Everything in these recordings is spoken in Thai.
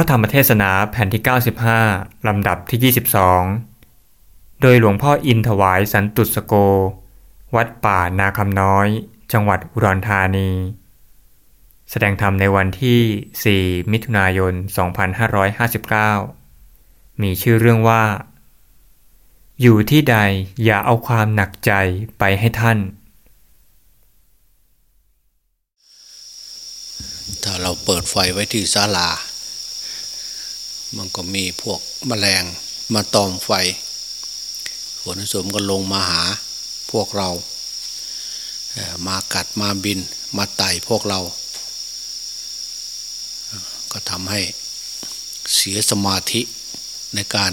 ระธรรมเทศนาแผ่นที่ 95 ลำดับที่ 22 โดยหลวงพ่ออินถวายสันตุสโก วัดป่านาคำน้อย จังหวัดอุดรธานี แสดงธรรมในวันที่ 4 มิถุนายน 2559 มีชื่อเรื่องว่า อยู่ที่ใดอย่าเอาความหนักใจไปให้ท่าน ถ้าเราเปิดไฟไว้ที่ศาลา มันก็มีพวกแมลงมาตอมไฟฝนสมก็ลงมาหาพวกเรา มากัดมาบินมาไต่พวกเรา ก็ทำให้เสียสมาธิในการ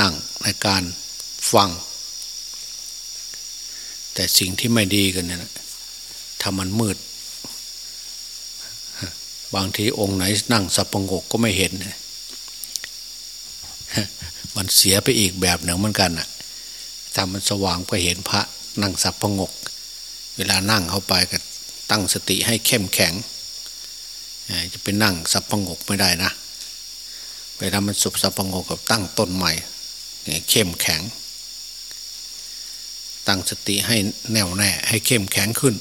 นั่งในการฟัง แต่สิ่งที่ไม่ดีกันเนี่ยถ้ามันมืด บางทีองค์ไหนนั่งสับประงกก็ไม่เห็น มันเสียไปอีกแบบหนึ่งเหมือนกันน่ะถ้ามันสว่างก็เห็นพระนั่งสับประงก เวลานั่งเข้าไปก็ตั้งสติให้เข้มแข็ง จะไปนั่งสับประงกไม่ได้นะ เวลามันสุบสับประงกกับตั้งต้นใหม่เข้มแข็ง ตั้งสติให้แน่วแน่ให้เข้มแข็งขึ้น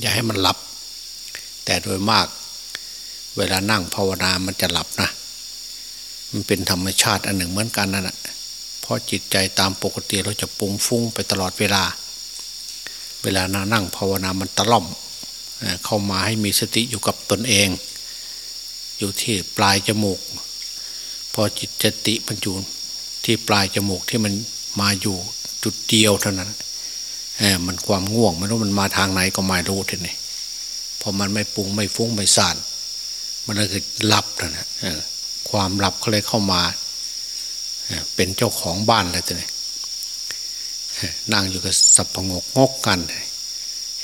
อย่าให้มันหลับ แต่โดยมาก เวลานั่งภาวนามันจะหลับนะ มันเป็นธรรมชาติอันหนึ่งเหมือนกันนั่นแหะเพราะจิตใจตามปกติเราจะปุงฟุ้งไปตลอดเวลา เวลานั่งภาวนามันตะล่อมเข้ามาให้มีสติอยู่กับตนเอง อยู่ที่ปลายจมูก พอจิตสติมันอยู่ที่ปลายจมูกที่มันมาอยู่จุดเดียวเท่านั้นมันความง่วงไม่รู้มันมาทางไหนก็ไม่รู้ทีนี้พอมันไม่ปุงไม่ฟุ้งไม่สานมันก็คือหลับนะนะเออ ความหลับเขาเลยเข้ามา เป็นเจ้าของบ้านเลยทีนี้เออนั่งอยู่กับสับประงกงกกัน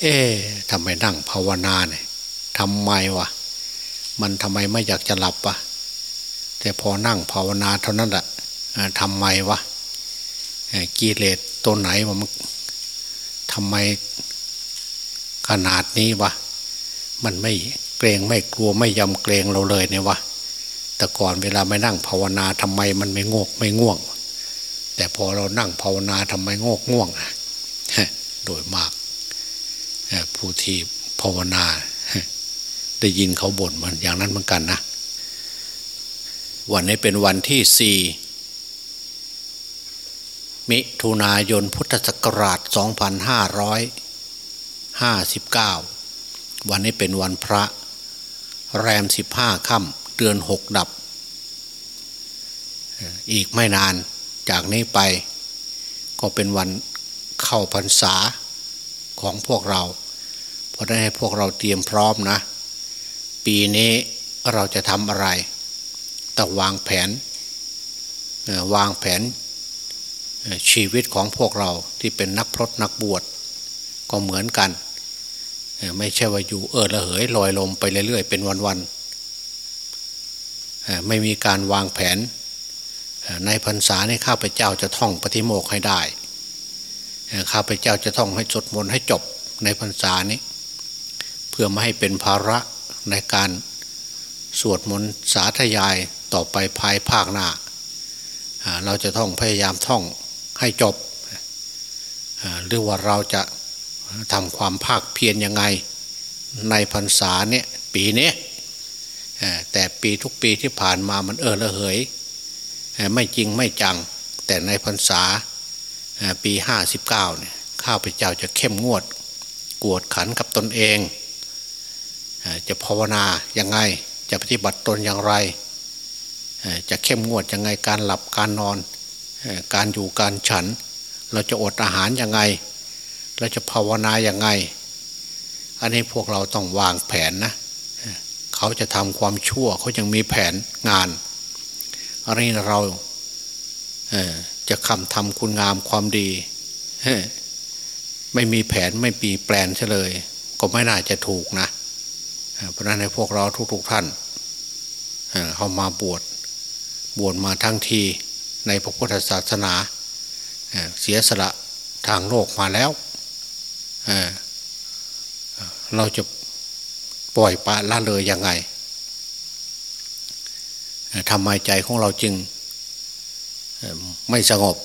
เอ๊ะทำไมนั่งภาวนาเนี่ยทำไมวะมันทำไมไม่อยากจะหลับวะแต่พอนั่งภาวนาเท่านั้นแหละทำไมวะกิเลสตัวไหนวะมันทำไมขนาดนี้วะมันไม่เกรงไม่กลัวไม่ยำเกรงเราเลยเนี่ยวะ แต่ก่อนเวลาไม่นั่งภาวนาทำไมมันไม่งกไม่ง่วง แต่พอเรานั่งภาวนาทำไมงกง่วงอะโดยมากผู้ที่ภาวนา ได้ยินเขาบ่นมันอย่างนั้นเหมือนกันนะวันนี้เป็นวันที่สี่มิถุนายนพุทธศักราช 2559 วันนี้เป็นวันพระ แรม 15 ค่ำ เดือน6ดับ อีกไม่นานจากนี้ไป ก็เป็นวันเข้าพรรษาของพวกเรา เพราะได้ให้พวกเราเตรียมพร้อมนะ ปีนี้เราจะทำอะไรต้องวางแผน วางแผนชีวิตของพวกเราที่เป็นนักพรตนักบวชก็เหมือนกัน ไม่ใช่ว่าอยู่เออละเหยลอยลมไปเรื่อยๆ เป็นวันๆ ไม่มีการวางแผน ในพรรษาในข้าพเจ้าจะท่องปฏิโมกให้ได้ ข้าพเจ้าจะท่องให้จดมนให้จบในพรรษานี้ เพื่อไม่ให้เป็นภาระในการสวดมนต์สาธยายต่อไปภายภาคหน้า เราจะต้องพยายามท่องให้จบ หรือว่าเราจะทำความภาคเพียรยังไงในพรรษาเนี่ยปีนี้อ่า แต่ปีทุกปีที่ผ่านมามันเออละเหยไม่จริงไม่จัง แต่ในพรรษาปีห้าสิบเก้าเนี่ยข้าพเจ้าจะเข้มงวด กวดขันกับตนเอง จะภาวนายังไงจะปฏิบัติตนอย่างไร จะเข้มงวดยังไงการหลับการนอน การอยู่การฉัน เราจะอดอาหารยังไง เราจะภาวนายังไง อันนี้พวกเราต้องวางแผนนะ เขาจะทำความชั่วเขายังมีแผนงานอันนี้เราเอ่อจะคำทำคุณงามความดีไม่มีแผนไม่ปีแปลนเฉลย ก็ไม่น่าจะถูกนะ เพราะนั้นในพวกเราทุกๆท่านเข้ามาบวชบวชมาทั้งทีในพระพุทธศาสนาเสียสละทางโลกมาแล้ว เราจะ ปล่อยปละละเลยยังไงทำไมใจของเราจึงไม่สงบ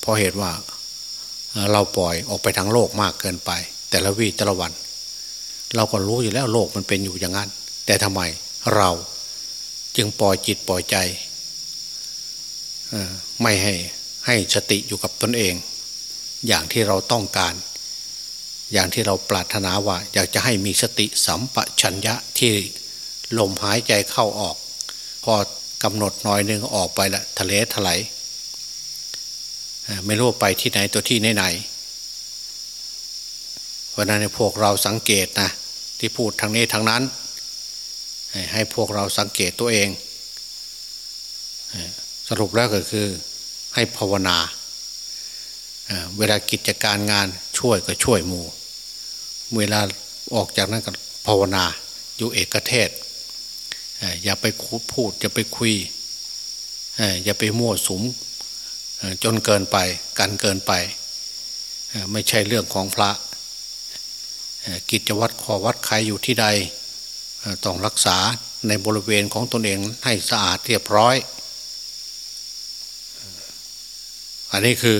เพราะเหตุว่าเราปล่อยออกไปทางโลกมากเกินไป แต่ละวีแต่ละวัน เราก็รู้อยู่แล้วโลกมันเป็นอยู่อย่างนั้น แต่ทำไมเราจึงปล่อยจิตปล่อยใจไม่ให้ให้สติอยู่กับตนเอง อย่างที่เราต้องการ อย่างที่เราปรารถนาว่าอยากจะให้มีสติสัมปชัญญะที่ลมหายใจเข้าออก พอกำหนดน้อยนึงออกไปละทะเลถลายไม่รู้ไปที่ไหนตัวที่ไหนไหนเพราะนั้นพวกเราสังเกตนะที่พูดทางนี้ทางนั้น ให้พวกเราสังเกตตัวเอง สรุปแล้วก็คือให้ภาวนาเวลากิจการงานช่วยก็ช่วยหมู่ เวลาออกจากนั้นก็ภาวนาอยู่เอกเทศ อย่าไปพูดอย่าไปคุย อย่าไปมั่วสุมจนเกินไปกันเกินไป ไม่ใช่เรื่องของพระ กิจวัตรขอวัดใครอยู่ที่ใด ต้องรักษาในบริเวณของตนเองให้สะอาดเรียบร้อย อันนี้คือ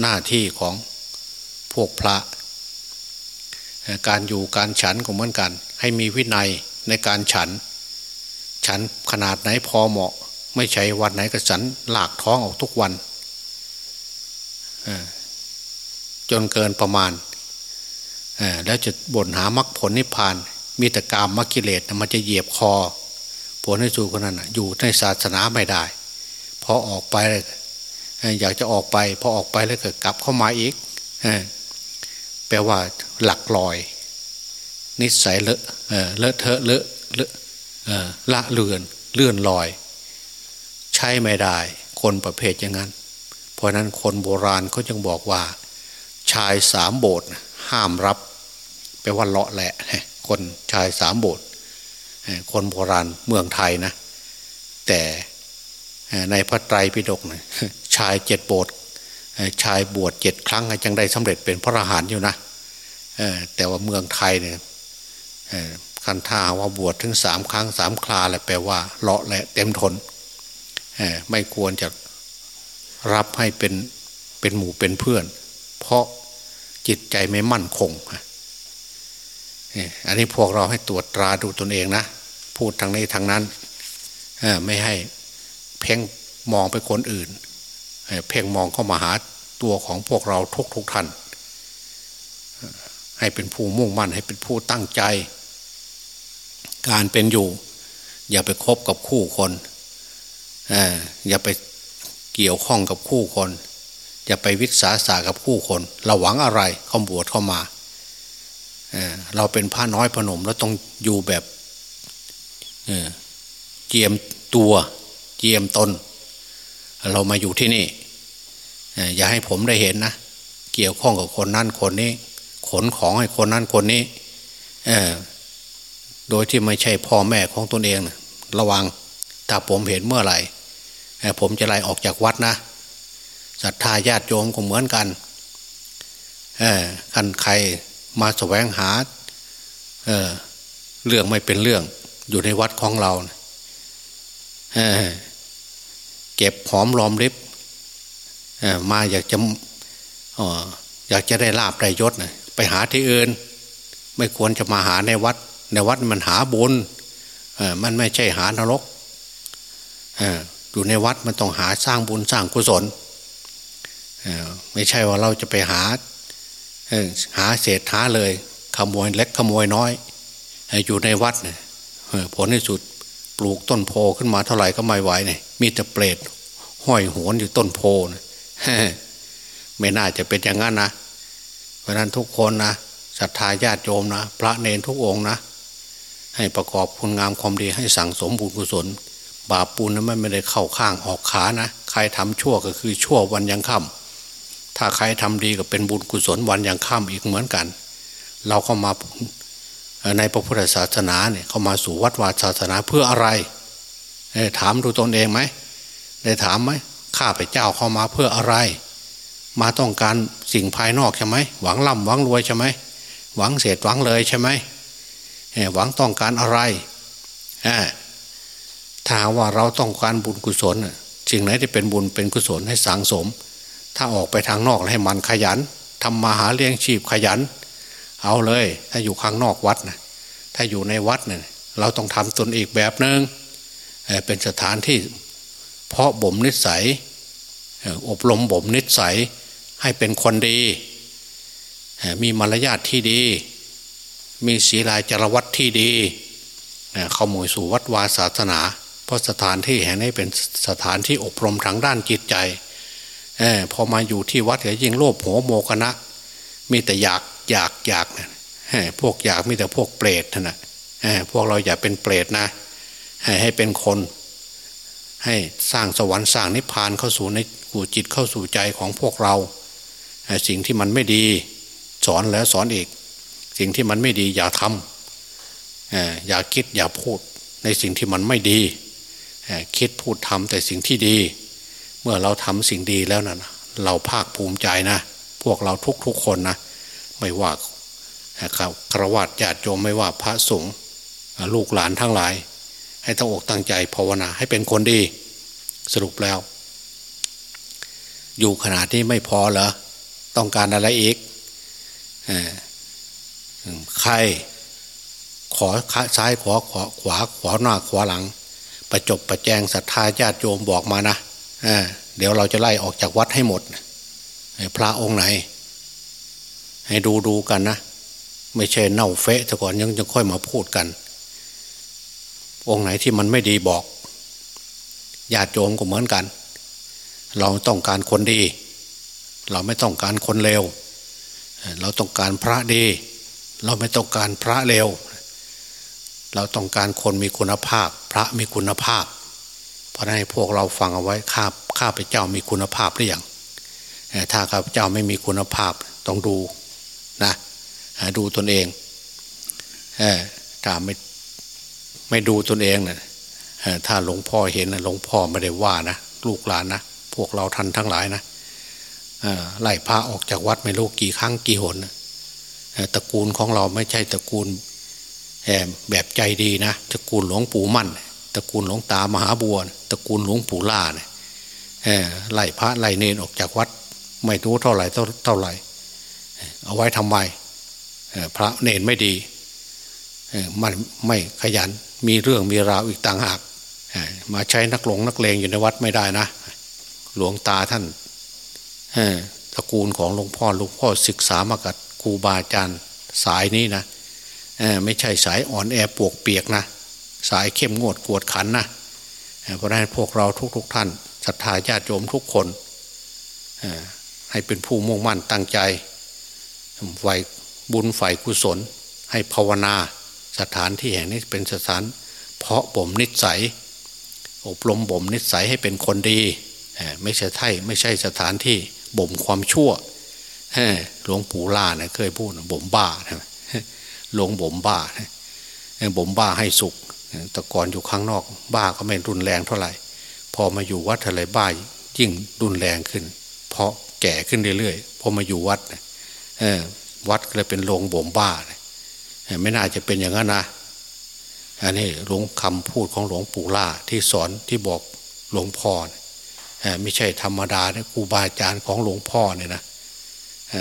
หน้าที่ของพวกพระ การอยู่การฉันก็เหมือนกัน ให้มีวินัยในการฉัน ฉันขนาดไหนพอเหมาะ ไม่ใช่วันไหนก็ฉันหลากท้องออกทุกวันจนเกินประมาณแล้วจะบ่นหามรรคผลนิพพาน มีแต่กามมรรกิเลสมันจะเหยียบคอ ผลให้สู่คนนั้นอยู่ในศาสนาไม่ได้พอออกไปอยากจะออกไป พอออกไปแล้วก็กลับเข้ามาอีก แปลว่าหลักลอย นิสัยเลอะเลอะเทอะเลอะเลอะละเลือนเลื่อนลอย ใช้ไม่ได้ คนประเภทอย่างนั้น เพราะนั้นคนโบราณเขาจึงบอกว่า ชายสามโบสถ์ห้ามรับ แปลว่าเลาะแหละ คนชายสามโบสถ์คนโบราณเมืองไทยนะ แต่ในพระไตรปิฎกนะชายเจ็ดโบสถ์ ชายบวชเจ็ดครั้งจังได้สำเร็จเป็นพระอรหันต์อยู่นะแต่ว่าเมืองไทยเนี่ยคันท่าว่าบวชถึงสามครั้งสามคราแหละแปลว่าเลาะแหละเต็มทนไม่ควรจะรับให้เป็นเป็นหมู่เป็นเพื่อน เพราะจิตใจไม่มั่นคงอันนี้พวกเราให้ตรวจตราดูตนเองนะ พูดทางนี้ทางนั้นไม่ให้เพ่งมองไปคนอื่น เพ่งมองเข้ามาหาตัวของพวกเราทุกทุกท่าน ให้เป็นผู้มุ่งมั่นให้เป็นผู้ตั้งใจ การเป็นอยู่ อย่าไปคบกับคู่คนอย่าไปเกี่ยวข้องกับคู่คน อย่าไปวิสาสากับคู่คนเราหวังอะไรเขาบวชเข้ามาเราเป็นพระน้อยพนมแล้วต้องอยู่แบบเจียมตัวเจียมตน เรามาอยู่ที่นี่ อย่าให้ผมได้เห็นนะ เกี่ยวข้องกับคนนั้นคนนี้ ขนของให้คนนั้นคนนี้โดยที่ไม่ใช่พ่อแม่ของตนเองนะระวังถ้าผมเห็นเมื่อไหร่ผมจะไล่ออกจากวัดนะศรัทธาญาติโยมก็เหมือนกันคันใครมาแสวงหาเเรื่องไม่เป็นเรื่องอยู่ในวัดของเราเเก็บหอมรอมริบ มาอยากจะอยากจะได้ลาบได้ยศนะไปหาที่อื่น ไม่ควรจะมาหาในวัด ในวัดมันหาบุญมันไม่ใช่หานรกอยู่ในวัดมันต้องหาสร้างบุญสร้างกุศลไม่ใช่ว่าเราจะไปหาหาเศษหาเลย ขโมยเล็กขโมยน้อย อยู่ในวัดเนี่ยผลที่สุดปลูกต้นโพขึ้นมาเท่าไหร่ก็ไม่ไหวเนี่ยมีแต่เปรตห้อยหวนอยู่ต้นโพนะ ไม่น่าจะเป็นอย่างนั้นนะเพราะนั้นทุกคนนะศรัทธาญาติโยมนะพระเนรทุกองนะ ให้ประกอบคุณงามความดีให้สั่งสมบุญกุศล บาปปูนนั้นไม่ได้เข้าข้างออกขานะ ใครทำชั่วก็คือชั่ววันยังค่ำถ้าใครทำดีก็เป็นบุญกุศลวันยังค่ำอีกเหมือนกัน เราเข้ามาในพระพุทธศาสนาเนี่ยเข้ามาสู่วัดวาศาสนาเพื่ออะไรถามดูตนเองไหมได้ถามไหม ข้าพเจ้าเข้ามาเพื่ออะไร มาต้องการสิ่งภายนอกใช่ไหมหวังร่ำหวังรวยใช่ไหมหวังเศษหวังเลยใช่ไหมหวังต้องการอะไรถ้าว่าเราต้องการบุญกุศลสิ่งไหนที่เป็นบุญเป็นกุศลให้สังสม ถ้าออกไปทางนอกให้มันขยันทำมาหาเลี้ยงชีพขยัน เอาเลย ถ้าอยู่ข้างนอกวัดนะถ้าอยู่ในวัดเนี่ยเราต้องทำตนอีกแบบหนึง่งเป็นสถานที่เพาะบ่มนิสัย อบรมบ่มนิสัยให้เป็นคนดี มีมารยาทที่ดี มีศีลายจรวัตที่ดีเข้าหมู่สู่วัดวาศาสนา เพราะสถานที่แห่งนี้เป็นสถานที่อบรมทางด้านจิตใจอพอมาอยู่ที่วัดก็ยิ่งโลภโหโมกนะมีแต่อยากอยากอยากนะพวกอยากมีแต่พวกเปรตนะพวกเราอย่าเป็นเปรตนะให้เป็นคน ให้สร้างสวรรค์สร้างนิพพานเข้าสู่ในหูจิตเข้าสู่ใจของพวกเรา สิ่งที่มันไม่ดีสอนแล้วสอนอีก สิ่งที่มันไม่ดีอย่าทำอย่าคิดอย่าพูดในสิ่งที่มันไม่ดี คิดพูดทำแต่สิ่งที่ดี เมื่อเราทำสิ่งดีแล้วนะ่ะเราภาคภูมิใจนะ พวกเราทุกๆคนนะ ไม่ว่าครวัตญาติโยมไม่ว่าพระสงฆ์ลูกหลานทั้งหลาย ให้ตั้งอกตั้งใจภาวนาให้เป็นคนดี สรุปแล้ว อยู่ขนาดนี้ไม่พอเหรอต้องการอะไรอีกใคร ขอซ้ายขอขวาขวาขวาหน้าขวาหลัง ประจบประแจงศรัทธาญาติโยมบอกมานะเดี๋ยวเราจะไล่ออกจากวัดให้หมดพระองค์ไหน ให้ดูดูกันนะ ไม่ใช่เน่าเฟะแต่ก่อนยังจะค่อยมาพูดกัน องค์ไหนที่มันไม่ดีบอกญาติโยมก็เหมือนกัน เราต้องการคนดี เราไม่ต้องการคนเลวเราต้องการพระดี เราไม่ต้องการพระเลวเราต้องการคนมีคุณภาพ พระมีคุณภาพ เพราะให้พวกเราฟังเอาไว้ข้าข้าพเจ้ามีคุณภาพหรือยังถ้าข้าพเจ้าไม่มีคุณภาพต้องดูนะดูตนเองถ้าไม่ ไม่ดูตนเองนะถ้าหลวงพ่อเห็นหลวงพ่อไม่ได้ว่านะลูกหลานนะพวกเราทันทั้งหลายนะไล่พระออกจากวัดไม่รู้กี่ครั้งกี่หนตระกูลของเราไม่ใช่ตระกูลแบบใจดีนะตระกูลหลวงปู่มั่นตระกูลหลวงตามหาบัวตระกูลหลวงปู่ล่าเนี่ยไล่พระไล่เนนออกจากวัด ไม่รู้เท่าไหร่เท่าไหร่ เอาไว้ทำไมพระเนนไม่ดีมันไม่ขยัน มีเรื่องมีราวอีกต่างหากมาใช้นักหลงนักเลงอยู่ในวัดไม่ได้นะ หลวงตาท่านตระกูลของหลวงพ่อหลวงพ่อศึกษามากับครูบาอาจารย์สายนี้นะไม่ใช่สายอ่อนแอปวกเปียกนะ สายเข้มงวดกวดขันนะเพราะนั้นพวกเราทุกๆทท่านศรัทธาญาติโยมทุกคนให้เป็นผู้มุ่งมั่นตั้งใจไฟบุญฝ่ายกุศล ให้ภาวนา สถานที่แห่งนี้เป็นสถาน เพาะบ่มนิสัย อบรมบ่มนิสัยให้เป็นคนดี ไม่ใช่ไทยไม่ใช่สถานที่บ่มความชั่วหลวงปู่ล่าเนี่ยเคยพูดบ่มบ้าหลวงบ่มบ้าบ่มบ้าให้สุขแต่ก่อนอยู่ข้างนอก บ้าก็ไม่รุนแรงเท่าไหร่ พอมาอยู่วัดทะเลบ้ายิ่งรุนแรงขึ้น เพราะแก่ขึ้นเรื่อยๆพอมาอยู่วัดวัดก็เลยเป็นโรงบ่มบ้า ไม่น่าจะเป็นอย่างนั้นนะอันนี้หลวงคำพูดของหลวงปู่ล่าที่สอนที่บอกหลวงพ่อไม่ใช่ธรรมดานะครูบาอาจารย์ของหลวงพ่อเนี่ยนะ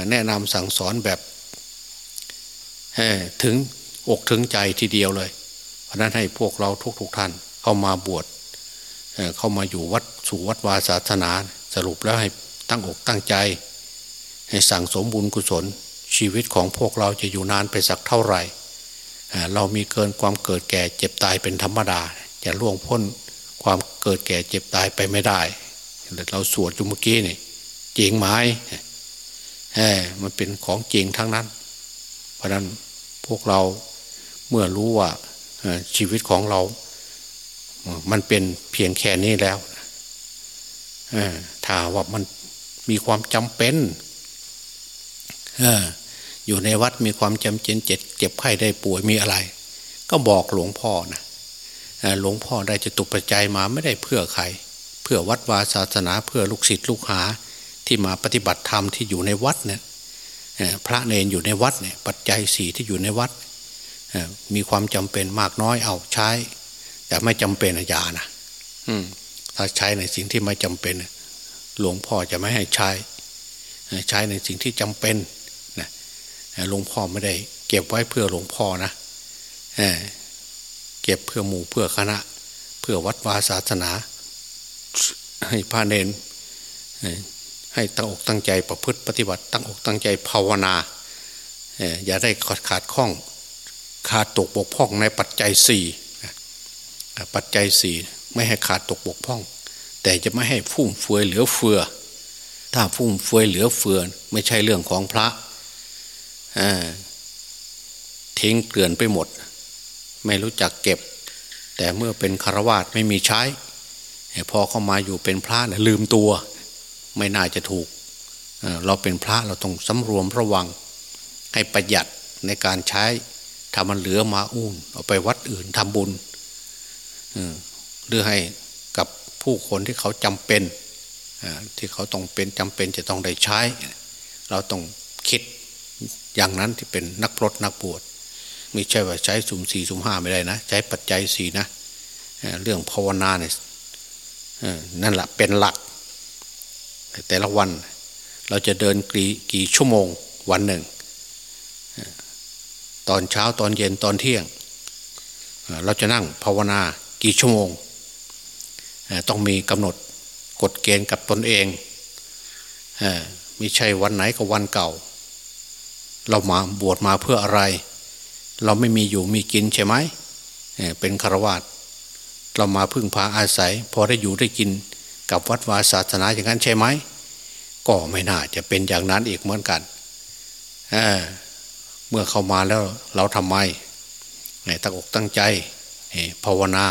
แนะนำสั่งสอนแบบถึงอกถึงใจทีเดียวเลย เพราะนั้นให้พวกเราทุกๆทท่านเข้ามาบวชเข้ามาอยู่วัดสู่วัดวาศาสนา สรุปแล้วให้ตั้งอกตั้งใจ ให้สั่งสมบุญกุศล ชีวิตของพวกเราจะอยู่นานไปสักเท่าไหร่ เรามีเกินความเกิดแก่เจ็บตายเป็นธรรมดา จะล่วงพ้นความเกิดแก่เจ็บตายไปไม่ได้ เราสวดจุมกี้นี่จริงไหมมันเป็นของจริงทั้งนั้น เพราะนั้นพวกเราเมื่อรู้ว่าชีวิตของเรา มันเป็นเพียงแค่นี้แล้วถ้าว่ามันมีความจำเป็นอ อยู่ในวัดมีความจำเป็นเจ็บเจ็บไข้ได้ป่วยมีอะไร ก็บอกหลวงพ่อนะหลวงพ่อได้จะตุปัจจัยมาไม่ได้เพื่อใคร เพื่อวัดวาศาสนาเพื่อลูกศิษย์ลูกหาที่มาปฏิบัติธรรมที่อยู่ในวัดเนี่ยพระเนนอยู่ในวัดเนี่ยปัจจัยสี่ที่อยู่ในวัด มีความจำเป็นมากน้อยเอาใช้ แต่ไม่จำเป็นอย่านะถ้าใช้ในสิ่งที่ไม่จำเป็น หลวงพ่อจะไม่ให้ใช้ ใช้ในสิ่งที่จำเป็น หลวงพ่อไม่ได้ เก็บไว้เพื่อหลวงพ่อนะเก็บเพื่อหมู่เพื่อคณะ เพื่อวัดวาศาสนา ให้พระเนนให้ตั้งอกตั้งใจประพฤติปฏิบัติ ตั้งอกตั้งใจภาวนาอย่าได้ขาดขาดข้อง ขาดตกบกพร่องในปัจจัยสี่ปัจจัยสี่ไม่ให้ขาดตกบกพร่อง แต่จะไม่ให้ฟุ่มเฟือยเหลือเฟือ ถ้าฟุ่มเฟือยเหลือเฟือ ไม่ใช่เรื่องของพระ ทิ้งเกลื่อนไปหมด ไม่รู้จักเก็บ แต่เมื่อเป็นคารวาสไม่มีใช้ พอเข้ามาอยู่เป็นพระนะลืมตัว ไม่น่าจะถูกเราเป็นพระเราต้องสำรวมระวัง ให้ประหยัดในการใช้ถ้ามันเหลือมาอุ้นเอาไปวัดอื่นทำบุญหรือให้กับผู้คนที่เขาจำเป็นที่เขาต้องเป็นจำเป็นจะต้องได้ใช้ เราต้องคิด อย่างนั้นที่เป็นนักพรตนักบวชไม่ใช่ว่าใช้สุ่มสี่สุ่มห้าไม่ได้นะ ใช้ปัจจัยสี่นะเรื่องภาวนาเนี่ยนั่นแหละเป็นหลัก แต่ละวันเราจะเดินกี่กี่ชั่วโมงวันหนึ่ง ตอนเช้าตอนเย็นตอนเที่ยง เราจะนั่งภาวนากี่ชั่วโมง ต้องมีกำหนดกฎเกณฑ์กับตนเองไม่ใช่วันไหนก็วันเก่า เรามาบวชมาเพื่ออะไร เราไม่มีอยู่มีกินใช่ไหมเป็นคารวาสเรามาพึ่งพาอาศัย พอได้อยู่ได้กินกับวัดวาศาสนาอย่างนั้นใช่ไหมก็ไม่น่าจะเป็นอย่างนั้นอีกเหมือนกันเเมื่อเข้ามาแล้วเราทำไมตั้งอกตั้งใจภาวนา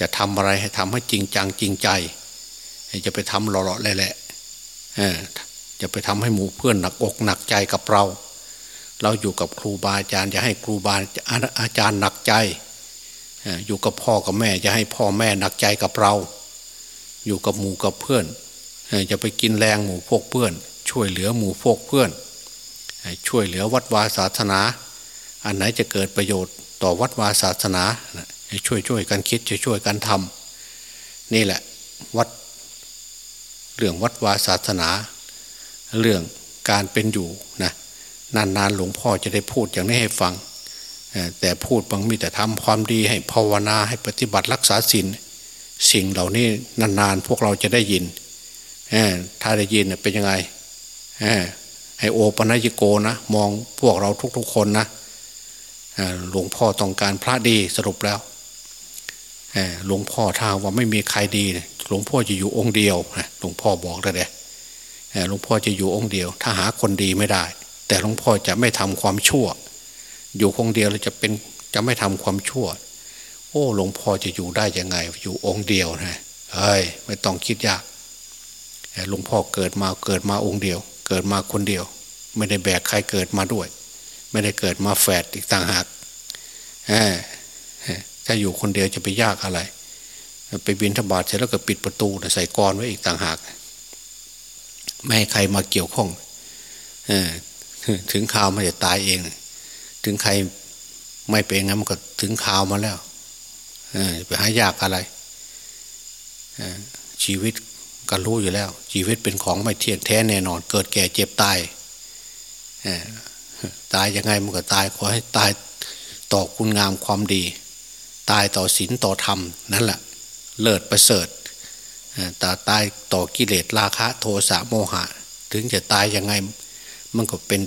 จะทำอะไรให้ทำให้จริงจังจริงใจ จะไปทำหล่อๆแหละจะไปทำให้หมู่เพื่อนหนักอกหนักใจกับเรา เราอยู่กับครูบาอาจารย์จะให้ครูบาอาจารย์หนักใจ อยู่กับพ่อกับแม่จะให้พ่อแม่หนักใจกับเรา อยู่กับหมู่กับเพื่อนจะไปกินแรงหมู่พวกเพื่อน ช่วยเหลือหมู่พวกเพื่อน ช่วยเหลือวัดวาศาสนา อันไหนจะเกิดประโยชน์ต่อวัดวาศาสนาช่วยช่วยกันคิดช่วยช่วยกันทำนี่แหละวัดเรื่องวัดวาศาสนา เรื่องการเป็นอยู่นะ นานๆหลวงพ่อจะได้พูดอย่างนี้ให้ฟัง แต่พูดบางมีแต่ทำความดีให้ภาวนาให้ปฏิบัติรักษาศีลสิ่งเหล่านี้นานๆพวกเราจะได้ยิน ถ้าได้ยินเป็นยังไงให้โอปัญญโกนะ มองพวกเราทุกๆคนนะหลวงพ่อต้องการพระดีสรุปแล้วหลวงพ่อถ้าว่าไม่มีใครดีหลวงพ่อจะอยู่องค์เดียวหลวงพ่อบอกแล้วเดหลวงพ่อจะอยู่องค์เดียว ถ้าหาคนดีไม่ได้ แต่หลวงพ่อจะไม่ทำความชั่ว อยู่คงเดียวเราจะเป็นจะไม่ทำความชั่ว โอ้หลวงพ่อจะอยู่ได้ยังไง อยู่องค์เดียวนะเฮ้ยไม่ต้องคิดยากหลวงพ่อเกิดมาเกิดมาองค์เดียว เกิดมาคนเดียว ไม่ได้แบกใครเกิดมาด้วย ไม่ได้เกิดมาแฝดอีกต่างหากถ้าอยู่คนเดียวจะไปยากอะไร ไปบินทบาทเสร็จแล้วก็ปิดประตูใส่กรไว้อีกต่างหาก ไม่ให้ใครมาเกี่ยวข้อง ถึงข่าวมันจะตายเอง ถึงใครไม่เป็นงั้นมันก็ถึงข่าวมาแล้วไปหายากอะไรชีวิตก็รู้อยู่แล้ว ชีวิตเป็นของไม่เที่ยงแท้แน่นอน เกิดแก่เจ็บตายตายยังไงมันก็ตายขอให้ตายต่อคุณงามความดี ตายต่อศีลต่อธรรมนั่นแหละเลิศประเสริฐแต่ตายต่อกิเลสราคะ โทสะโมหะ ถึงจะตายยังไง มันก็เป็น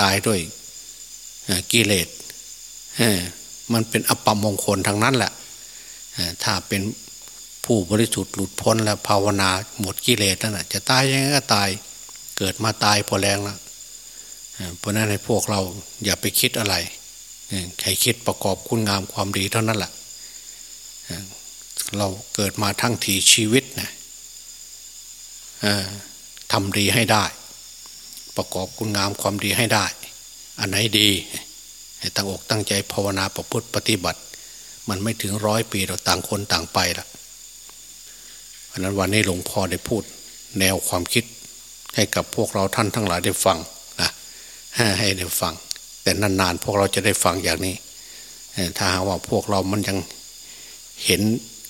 ตายด้วยกิเลสมันเป็นอปมงคลทางนั้นแหละถ้าเป็นผู้บริสุทธิ์หลุดพ้นแล้วภาวนาหมดกิเลสนั่นแหะจะตายยังไงก็ตายเกิดมาตายพอแรงแล้วเพราะนั้นให้พวกเราอย่าไปคิดอะไรใครคิดประกอบคุณงามความดีเท่านั้นแหละเราเกิดมาทั้งทีชีวิตนะทำดีให้ได้ ประกอบคุณงามความดีให้ได้ อันไหนดีตั้งอกตั้งใจภาวนาประพฤติปฏิบัติ มันไม่ถึงร้อยปีเราต่างคนต่างไปละเพราะนั้นวันนี้หลวงพ่อได้พูด แนวความคิดให้กับพวกเราท่านทั้งหลายได้ฟังนะให้ได้ฟัง แต่นานๆพวกเราจะได้ฟังอย่างนี้ถ้าหากว่าพวกเรามันยังเห็น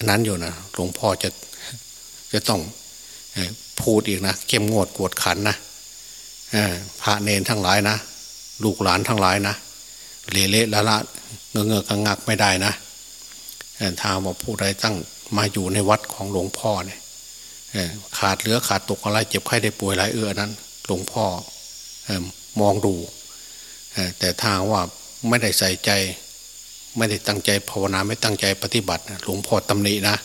นั้นอยู่นะหลวงพ่อจะจะต้องพูดอีกนะ เข้มงวดกวดขันนะ พระเนนทั้งหลายนะ ลูกหลานทั้งหลายนะเละเละละละเงือเงือกังงักไม่ได้นะถ้าว่าผู้ใดตั้งมาอยู่ในวัดของหลวงพ่อเนี่ยขาดเหลือขาดตกอะไรเจ็บไข้ได้ป่วยอะไรเอื้อนั้น หลวงพ่อมองดูแต่ถ้าว่าไม่ได้ใส่ใจ ไม่ได้ตั้งใจภาวนาไม่ตั้งใจปฏิบัติหลวงพ่อตำหนินะ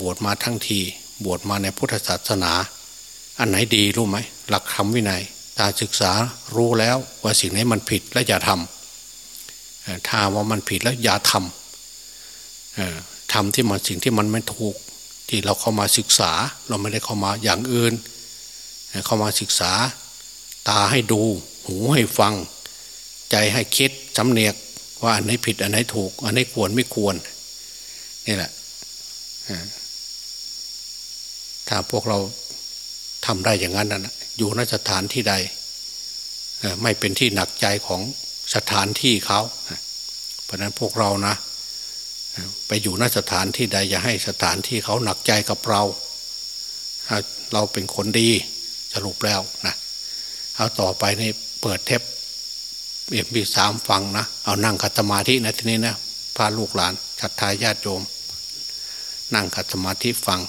บวชมาทั้งที บวชมาในพุทธศาสนา อันไหนดีรู้ไหม หลักธรรมวินัยตาศึกษารู้แล้วว่าสิ่งไหนมันผิดและอย่าทำถ้าว่ามันผิดแล้วอย่าทำทำที่มันสิ่งที่มันไม่ถูก ที่เราเข้ามาศึกษา เราไม่ได้เข้ามาอย่างอื่น เข้ามาศึกษา ตาให้ดู หูให้ฟัง ใจให้คิดสำเนียกว่าอันไหนผิดอันไหนถูก อันไหนควรไม่ควรนี่แหละถ้าพวกเราทำได้อย่างนั้นนะ อยู่นสถานที่ใดไม่เป็นที่หนักใจของสถานที่เขา เพราะนั้นพวกเรานะ ไปอยู่นสถานที่ใด อย่าให้สถานที่เขาหนักใจกับเรา เราเป็นคนดีสรุปแล้วนะเอาต่อไปนี่เปิดเทปเอ็มพีสามฟังนะ เอานั่งคัตมาธินะทีนี้นะพาลูกหลานชัดทายญาติโยม นั่งคัตมาธิฟัง